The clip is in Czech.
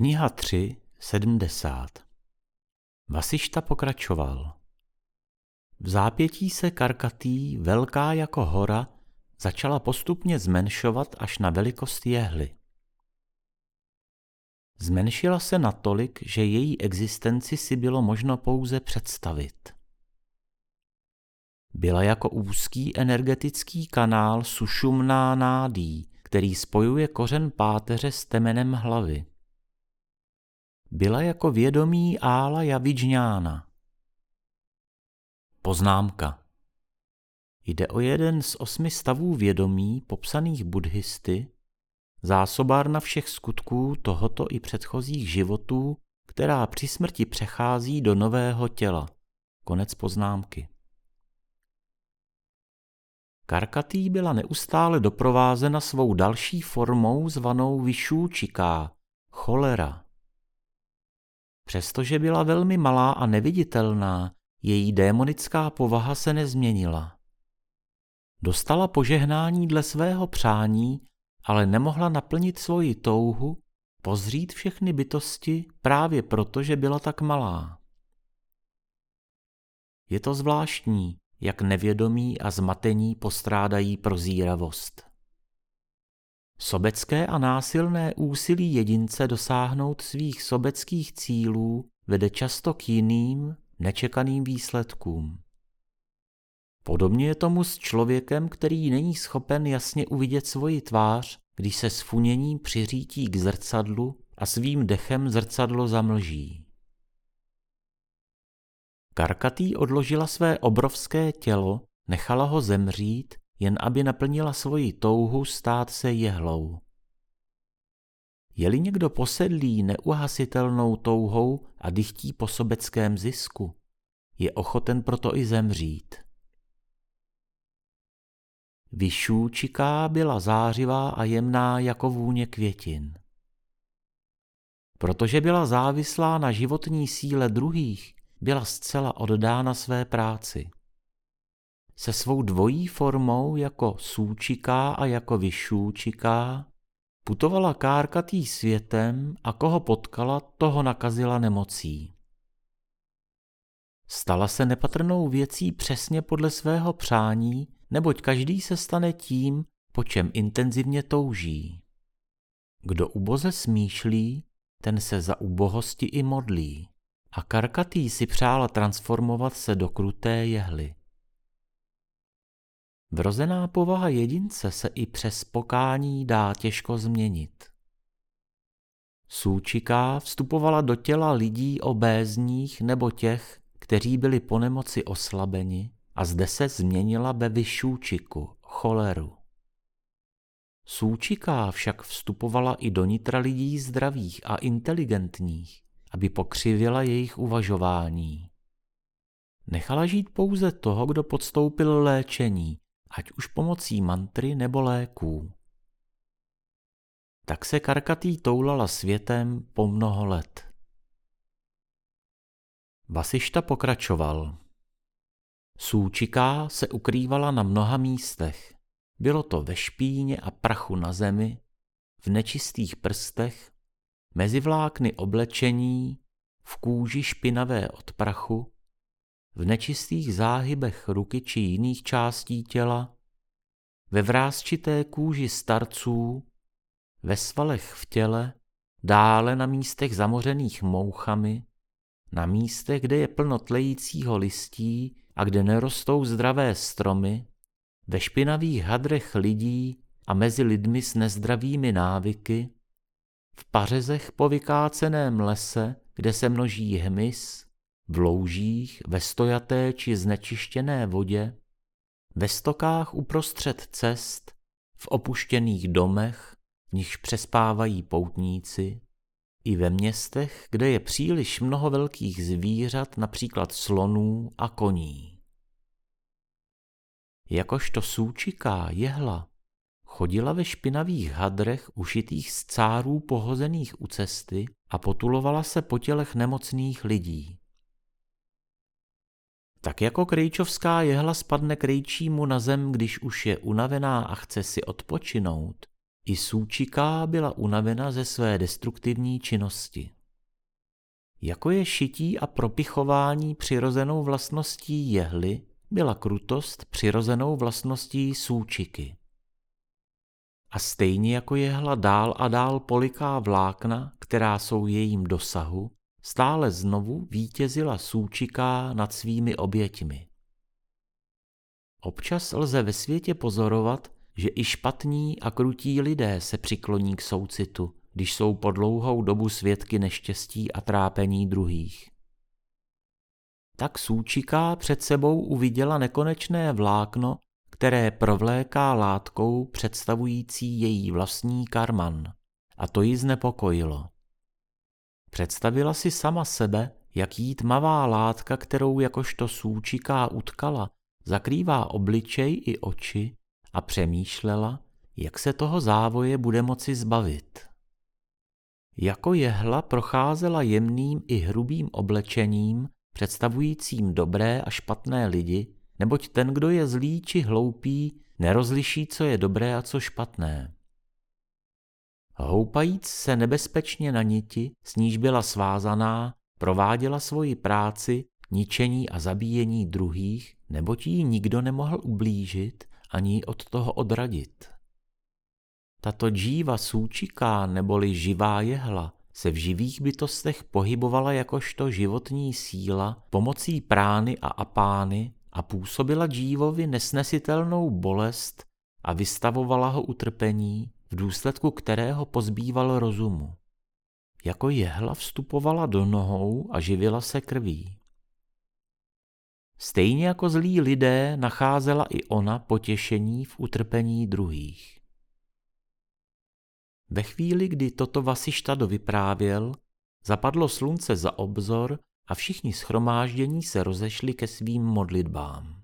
Kniha 3, 70 Vasišta pokračoval. V zápětí se Karkatý, velká jako hora, začala postupně zmenšovat až na velikost jehly. Zmenšila se natolik, že její existenci si bylo možno pouze představit. Byla jako úzký energetický kanál sušumná nádí, který spojuje kořen páteře s temenem hlavy. Byla jako vědomí ála javidžňána. Poznámka. Jde o jeden z osmi stavů vědomí popsaných buddhisty, zásobárna všech skutků tohoto i předchozích životů, která při smrti přechází do nového těla. Konec poznámky. Karkatý byla neustále doprovázena svou další formou zvanou vyšůčiká, cholera. Přestože byla velmi malá a neviditelná, její démonická povaha se nezměnila. Dostala požehnání dle svého přání, ale nemohla naplnit svoji touhu, pozřít všechny bytosti právě proto, že byla tak malá. Je to zvláštní, jak nevědomí a zmatení postrádají prozíravost. Sobecké a násilné úsilí jedince dosáhnout svých sobeckých cílů vede často k jiným, nečekaným výsledkům. Podobně je tomu s člověkem, který není schopen jasně uvidět svoji tvář, když se s funěním přiřítí k zrcadlu a svým dechem zrcadlo zamlží. Karkatý odložila své obrovské tělo, nechala ho zemřít, jen aby naplnila svoji touhu stát se jehlou. Je-li někdo posedlý neuhasitelnou touhou a dychtí po sobeckém zisku, je ochoten proto i zemřít. Vyšůčiká byla zářivá a jemná jako vůně květin. Protože byla závislá na životní síle druhých, byla zcela oddána své práci. Se svou dvojí formou jako súčiká a jako vyšůčiká putovala kárkatý světem a koho potkala, toho nakazila nemocí. Stala se nepatrnou věcí přesně podle svého přání, neboť každý se stane tím, po čem intenzivně touží. Kdo uboze smýšlí, ten se za ubohosti i modlí. A Karkatý si přála transformovat se do kruté jehly. Vrozená povaha jedince se i přes pokání dá těžko změnit. Súčiká vstupovala do těla lidí obézních nebo těch, kteří byli po nemoci oslabeni a zde se změnila ve vyšůčiku, choleru. Súčiká však vstupovala i do nitra lidí zdravých a inteligentních, aby pokřivila jejich uvažování. Nechala žít pouze toho, kdo podstoupil léčení, ať už pomocí mantry nebo léků. Tak se Karkatý toulala světem po mnoho let. Vasišta pokračoval. Súčiká se ukrývala na mnoha místech. Bylo to ve špíně a prachu na zemi, v nečistých prstech, mezi vlákny oblečení, v kůži špinavé od prachu, v nečistých záhybech ruky či jiných částí těla, ve vrázčité kůži starců, ve svalech v těle, dále na místech zamořených mouchami, na místech, kde je plno tlejícího listí a kde nerostou zdravé stromy, ve špinavých hadrech lidí a mezi lidmi s nezdravými návyky, v pařezech po vykáceném lese, kde se množí hmyz, v loužích, ve stojaté či znečištěné vodě, ve stokách uprostřed cest, v opuštěných domech, v nichž přespávají poutníci, i ve městech, kde je příliš mnoho velkých zvířat, například slonů a koní. Jakožto súčiká jehla chodila ve špinavých hadrech ušitých z cárů pohozených u cesty a potulovala se po tělech nemocných lidí. Tak jako krejčovská jehla spadne krejčímu na zem, když už je unavená a chce si odpočinout, I Súčiká byla unavena ze své destruktivní činnosti. Jako je šití a propichování přirozenou vlastností jehly, byla krutost přirozenou vlastností Súčiky. A stejně jako jehla dál a dál poliká vlákna, která jsou jejím dosahu, stále znovu vítězila Súčiká nad svými oběťmi. Občas lze ve světě pozorovat, že i špatní a krutí lidé se přikloní k soucitu, když jsou po dlouhou dobu svědky neštěstí a trápení druhých. Tak Súčiká před sebou uviděla nekonečné vlákno, které provléká látkou představující její vlastní karman, a to ji znepokojilo. Představila si sama sebe, jak jí tmavá látka, kterou jakožto Súčiká utkala, zakrývá obličej i oči a přemýšlela, jak se toho závoje bude moci zbavit. Jako jehla procházela jemným i hrubým oblečením, představujícím dobré a špatné lidi, neboť ten, kdo je zlý či hloupý, nerozliší, co je dobré a co špatné. Houpajíc se nebezpečně na niti, s níž byla svázaná, prováděla svoji práci, ničení a zabíjení druhých, neboť jí nikdo nemohl ublížit ani od toho odradit. Tato džíva súčiká neboli živá jehla se v živých bytostech pohybovala jakožto životní síla pomocí prány a apány a působila džívovi nesnesitelnou bolest a vystavovala ho utrpení, v důsledku kterého pozbýval rozumu. Jako jehla vstupovala do nohou a živila se krví. Stejně jako zlí lidé nacházela i ona potěšení v utrpení druhých. Ve chvíli, kdy toto Vasišta dovyprávěl, zapadlo slunce za obzor a všichni schromáždění se rozešli ke svým modlitbám.